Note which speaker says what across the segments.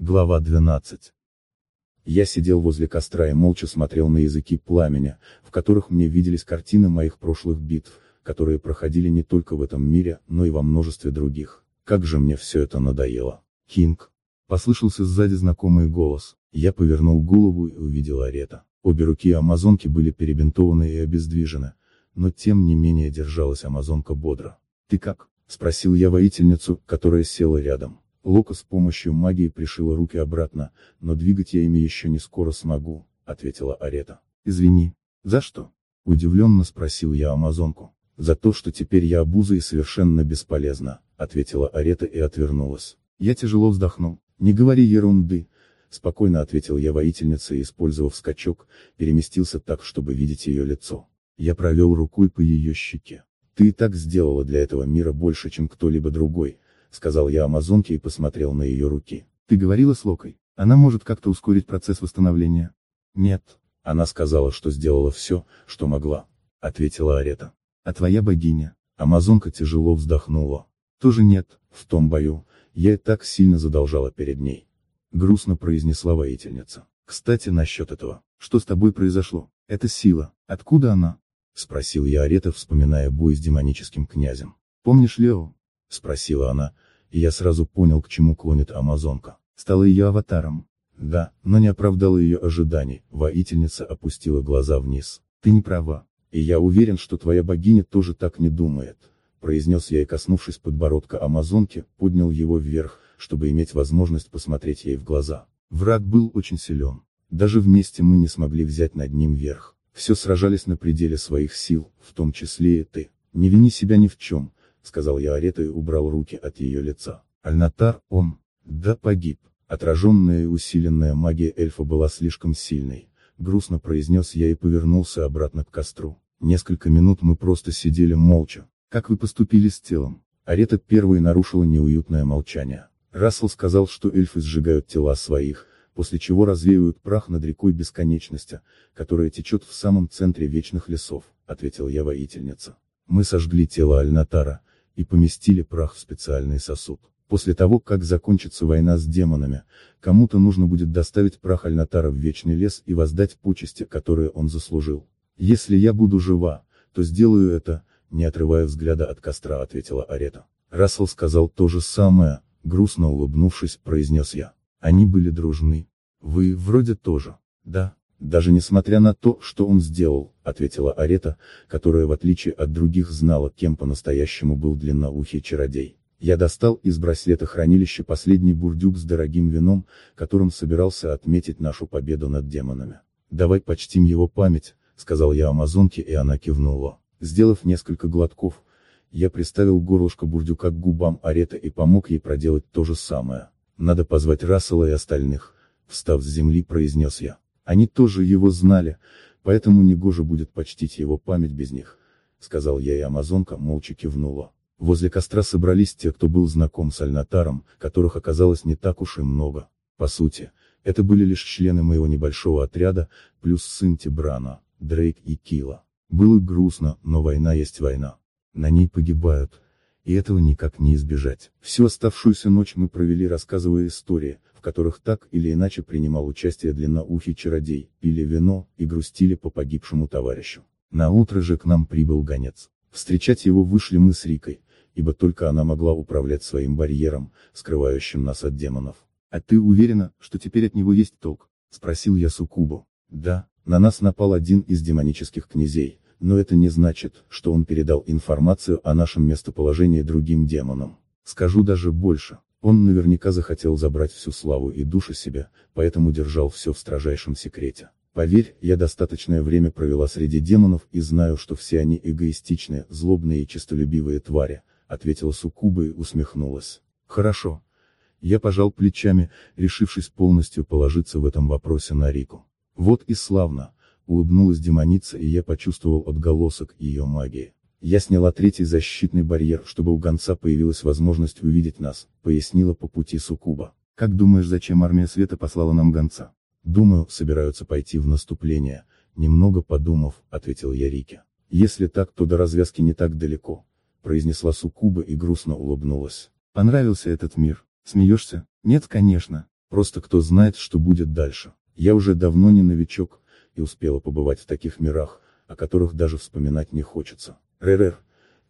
Speaker 1: Глава 12. Я сидел возле костра и молча смотрел на языки пламени, в которых мне виделись картины моих прошлых битв, которые проходили не только в этом мире, но и во множестве других. Как же мне все это надоело. Кинг. Послышался сзади знакомый голос. Я повернул голову и увидел Арета. Обе руки амазонки были перебинтованы и обездвижены, но тем не менее держалась амазонка бодро. «Ты как?» — спросил я воительницу, которая села рядом. Лока с помощью магии пришила руки обратно, но двигать я ими еще не скоро смогу, ответила Арета. Извини. За что? Удивленно спросил я амазонку. За то, что теперь я обуза и совершенно бесполезна, ответила Арета и отвернулась. Я тяжело вздохнул. Не говори ерунды, спокойно ответил я воительнице и, использовав скачок, переместился так, чтобы видеть ее лицо. Я провел рукой по ее щеке. Ты и так сделала для этого мира больше, чем кто-либо другой, сказал я Амазонке и посмотрел на ее руки. Ты говорила с Локой? Она может как-то ускорить процесс восстановления? Нет. Она сказала, что сделала все, что могла, ответила Арета. А твоя богиня? Амазонка тяжело вздохнула. Тоже нет, в том бою, я и так сильно задолжала перед ней. Грустно произнесла воительница. Кстати, насчет этого, что с тобой произошло? Это сила, откуда она? Спросил я Арета, вспоминая бой с демоническим князем. Помнишь Лео? — спросила она, и я сразу понял, к чему клонит Амазонка. Стала ее аватаром. Да, но не оправдала ее ожиданий, воительница опустила глаза вниз. Ты не права. И я уверен, что твоя богиня тоже так не думает, произнес я и коснувшись подбородка Амазонки, поднял его вверх, чтобы иметь возможность посмотреть ей в глаза. Враг был очень силен. Даже вместе мы не смогли взять над ним верх. Все сражались на пределе своих сил, в том числе и ты. Не вини себя ни в чем, сказал я Арета и убрал руки от ее лица. Альнатар, он, да погиб. Отраженная и усиленная магия эльфа была слишком сильной, грустно произнес я и повернулся обратно к костру. Несколько минут мы просто сидели молча. Как вы поступили с телом? Арета первой нарушила неуютное молчание. Рассел сказал, что эльфы сжигают тела своих, после чего развеивают прах над рекой бесконечности, которая течет в самом центре вечных лесов, ответил я воительница. Мы сожгли тело Альнатара, и поместили прах в специальный сосуд. После того, как закончится война с демонами, кому-то нужно будет доставить прах Альнатара в Вечный лес и воздать почести, которые он заслужил. Если я буду жива, то сделаю это, не отрывая взгляда от костра, ответила Арета. Рассел сказал то же самое, грустно улыбнувшись, произнес я. Они были дружны. Вы, вроде тоже. Да, даже несмотря на то, что он сделал, ответила Арета, которая в отличие от других знала, кем по-настоящему был длинноухий чародей. Я достал из браслета хранилища последний бурдюк с дорогим вином, которым собирался отметить нашу победу над демонами. Давай почтим его память, сказал я Амазонке и она кивнула. Сделав несколько глотков, я приставил горлышко бурдюка к губам Арета и помог ей проделать то же самое. Надо позвать Рассела и остальных, встав с земли произнес я. Они тоже его знали, поэтому негоже будет почтить его память без них, сказал я и амазонка молча кивнула. Возле костра собрались те, кто был знаком с Альнатаром, которых оказалось не так уж и много. По сути, это были лишь члены моего небольшого отряда, плюс сын Тибрана, Дрейк и Кила. Было грустно, но война есть война. На ней погибают. И этого никак не избежать. Всю оставшуюся ночь мы провели рассказывая истории, в которых так или иначе принимал участие длинноухий чародей, пили вино и грустили по погибшему товарищу. На утро же к нам прибыл гонец. Встречать его вышли мы с Рикой, ибо только она могла управлять своим барьером, скрывающим нас от демонов. «А ты уверена, что теперь от него есть толк?» — спросил я Сукубу. «Да, на нас напал один из демонических князей, но это не значит, что он передал информацию о нашем местоположении другим демонам. Скажу даже больше, он наверняка захотел забрать всю славу и душу себя, поэтому держал все в строжайшем секрете. Поверь, я достаточное время провела среди демонов и знаю, что все они эгоистичные, злобные и честолюбивые твари, ответила Сукуба и усмехнулась. Хорошо. Я пожал плечами, решившись полностью положиться в этом вопросе на Рику. Вот и славно, улыбнулась демоница и я почувствовал отголосок ее магии. Я сняла третий защитный барьер, чтобы у гонца появилась возможность увидеть нас, пояснила по пути Сукуба. Как думаешь, зачем армия света послала нам гонца? Думаю, собираются пойти в наступление, немного подумав, ответил я Рике. Если так, то до развязки не так далеко, произнесла Сукуба и грустно улыбнулась. Понравился этот мир? Смеешься? Нет, конечно. Просто кто знает, что будет дальше. Я уже давно не новичок, и успела побывать в таких мирах, о которых даже вспоминать не хочется. РР.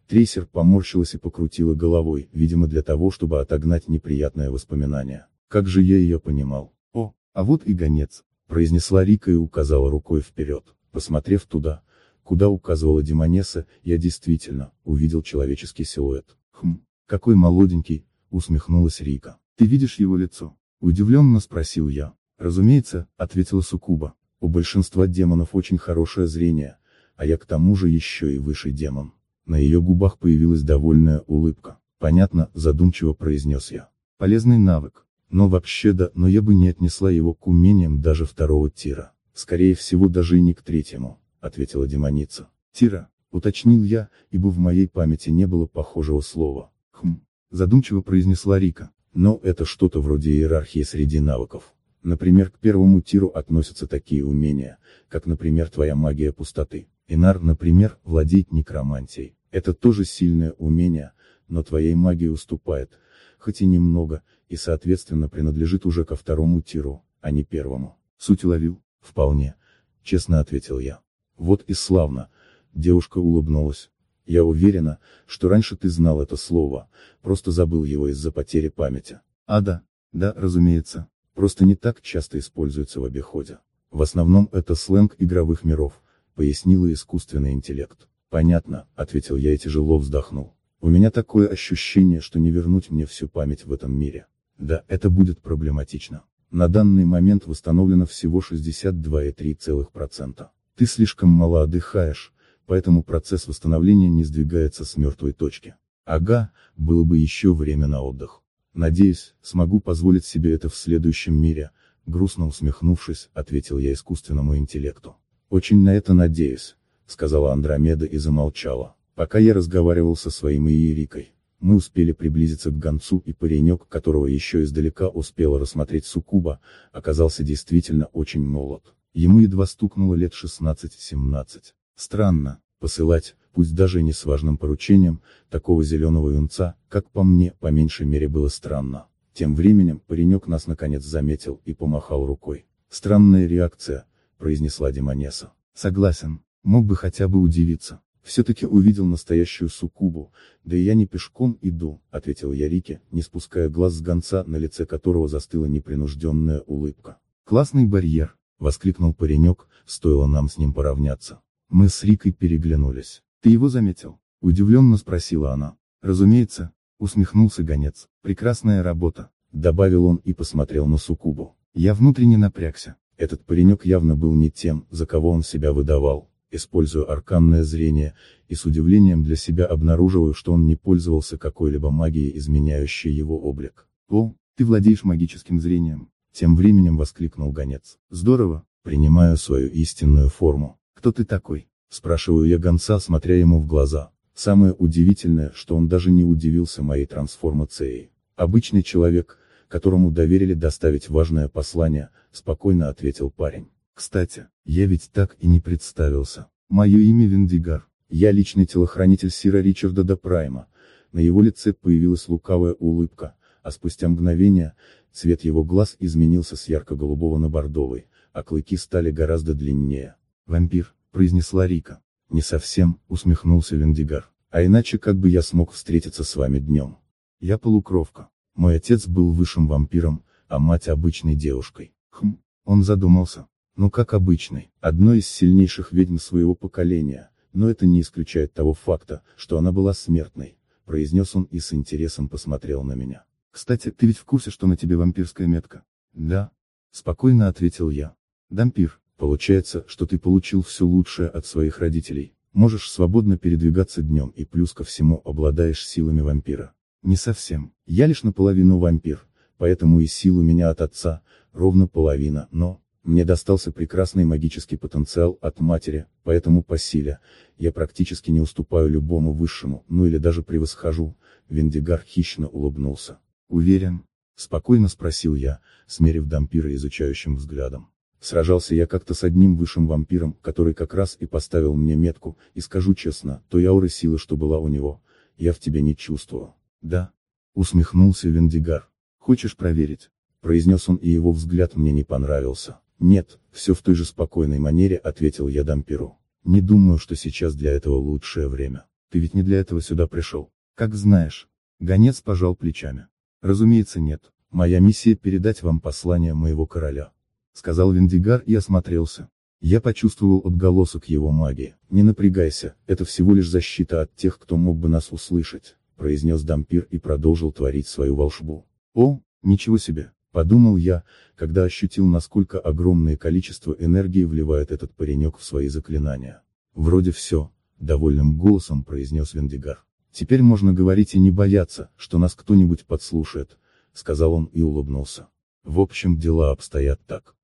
Speaker 1: Трейсер поморщилась и покрутила головой, видимо для того, чтобы отогнать неприятное воспоминание. Как же я ее понимал. О, а вот и гонец, произнесла Рика и указала рукой вперед. Посмотрев туда, куда указывала Демонесса, я действительно увидел человеческий силуэт. Хм, какой молоденький, усмехнулась Рика. Ты видишь его лицо? Удивленно спросил я. Разумеется, ответила Сукуба. У большинства демонов очень хорошее зрение, а я к тому же еще и высший демон. На ее губах появилась довольная улыбка. Понятно, задумчиво произнес я. Полезный навык. Но вообще да, но я бы не отнесла его к умениям даже второго тира. Скорее всего даже и не к третьему, ответила демоница. Тира, уточнил я, ибо в моей памяти не было похожего слова. Хм, задумчиво произнесла Рика. Но это что-то вроде иерархии среди навыков. Например, к первому тиру относятся такие умения, как, например, твоя магия пустоты. Инар, например, владеет некромантией. Это тоже сильное умение, но твоей магии уступает, хоть и немного, и соответственно принадлежит уже ко второму тиру, а не первому. Суть ловил? Вполне. Честно ответил я. Вот и славно. Девушка улыбнулась. Я уверена, что раньше ты знал это слово, просто забыл его из-за потери памяти. А да, да, разумеется просто не так часто используется в обиходе. В основном это сленг игровых миров, пояснила искусственный интеллект. Понятно, ответил я и тяжело вздохнул. У меня такое ощущение, что не вернуть мне всю память в этом мире. Да, это будет проблематично. На данный момент восстановлено всего 62,3%. Ты слишком мало отдыхаешь, поэтому процесс восстановления не сдвигается с мертвой точки. Ага, было бы еще время на отдых. Надеюсь, смогу позволить себе это в следующем мире, грустно усмехнувшись, ответил я искусственному интеллекту. Очень на это надеюсь, сказала Андромеда и замолчала. Пока я разговаривал со своим Иерикой, мы успели приблизиться к гонцу и паренек, которого еще издалека успела рассмотреть Сукуба, оказался действительно очень молод. Ему едва стукнуло лет 16-17. Странно, посылать, пусть даже и не с важным поручением, такого зеленого юнца, как по мне, по меньшей мере было странно. Тем временем, паренек нас наконец заметил и помахал рукой. Странная реакция, произнесла Демонеса. Согласен, мог бы хотя бы удивиться. Все-таки увидел настоящую суккубу, да и я не пешком иду, ответил я Рике, не спуская глаз с гонца, на лице которого застыла непринужденная улыбка. Классный барьер, воскликнул паренек, стоило нам с ним поравняться. Мы с Рикой переглянулись. Ты его заметил? Удивленно спросила она. Разумеется, усмехнулся гонец. Прекрасная работа, добавил он и посмотрел на Сукубу. Я внутренне напрягся. Этот паренек явно был не тем, за кого он себя выдавал. Используя арканное зрение, и с удивлением для себя обнаруживаю, что он не пользовался какой-либо магией, изменяющей его облик. О, ты владеешь магическим зрением. Тем временем воскликнул гонец. Здорово, принимаю свою истинную форму. Кто ты такой? Спрашиваю я гонца, смотря ему в глаза. Самое удивительное, что он даже не удивился моей трансформацией. Обычный человек, которому доверили доставить важное послание, спокойно ответил парень. Кстати, я ведь так и не представился. Мое имя Виндигар. Я личный телохранитель Сира Ричарда до Прайма. На его лице появилась лукавая улыбка, а спустя мгновение, цвет его глаз изменился с ярко-голубого на бордовый, а клыки стали гораздо длиннее. Вампир, произнесла Рика. Не совсем, усмехнулся Вендигар. А иначе как бы я смог встретиться с вами днем? Я полукровка. Мой отец был высшим вампиром, а мать обычной девушкой. Хм, он задумался. Ну как обычной, одной из сильнейших ведьм своего поколения, но это не исключает того факта, что она была смертной, произнес он и с интересом посмотрел на меня. Кстати, ты ведь в курсе, что на тебе вампирская метка? Да. Спокойно ответил я. Дампир, Получается, что ты получил все лучшее от своих родителей, можешь свободно передвигаться днем и плюс ко всему обладаешь силами вампира. Не совсем, я лишь наполовину вампир, поэтому и сил у меня от отца, ровно половина, но, мне достался прекрасный магический потенциал от матери, поэтому по силе, я практически не уступаю любому высшему, ну или даже превосхожу, Вендигар хищно улыбнулся. Уверен? Спокойно спросил я, смерив дампира изучающим взглядом. Сражался я как-то с одним высшим вампиром, который как раз и поставил мне метку, и скажу честно, той ауры силы, что была у него, я в тебе не чувствовал. Да? Усмехнулся Вендигар. Хочешь проверить? произнес он и его взгляд мне не понравился. Нет, все в той же спокойной манере, ответил я Дампиру. Не думаю, что сейчас для этого лучшее время. Ты ведь не для этого сюда пришел. Как знаешь. Гонец пожал плечами. Разумеется нет. Моя миссия передать вам послание моего короля. Сказал Вендигар и осмотрелся. Я почувствовал отголосок его магии. Не напрягайся, это всего лишь защита от тех, кто мог бы нас услышать, произнес Дампир и продолжил творить свою волшбу. О, ничего себе, подумал я, когда ощутил насколько огромное количество энергии вливает этот паренек в свои заклинания. Вроде все, довольным голосом произнес Вендигар. Теперь можно говорить и не бояться, что нас кто-нибудь подслушает, сказал он и улыбнулся. В общем, дела обстоят так.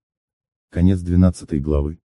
Speaker 1: Конец 12 главы.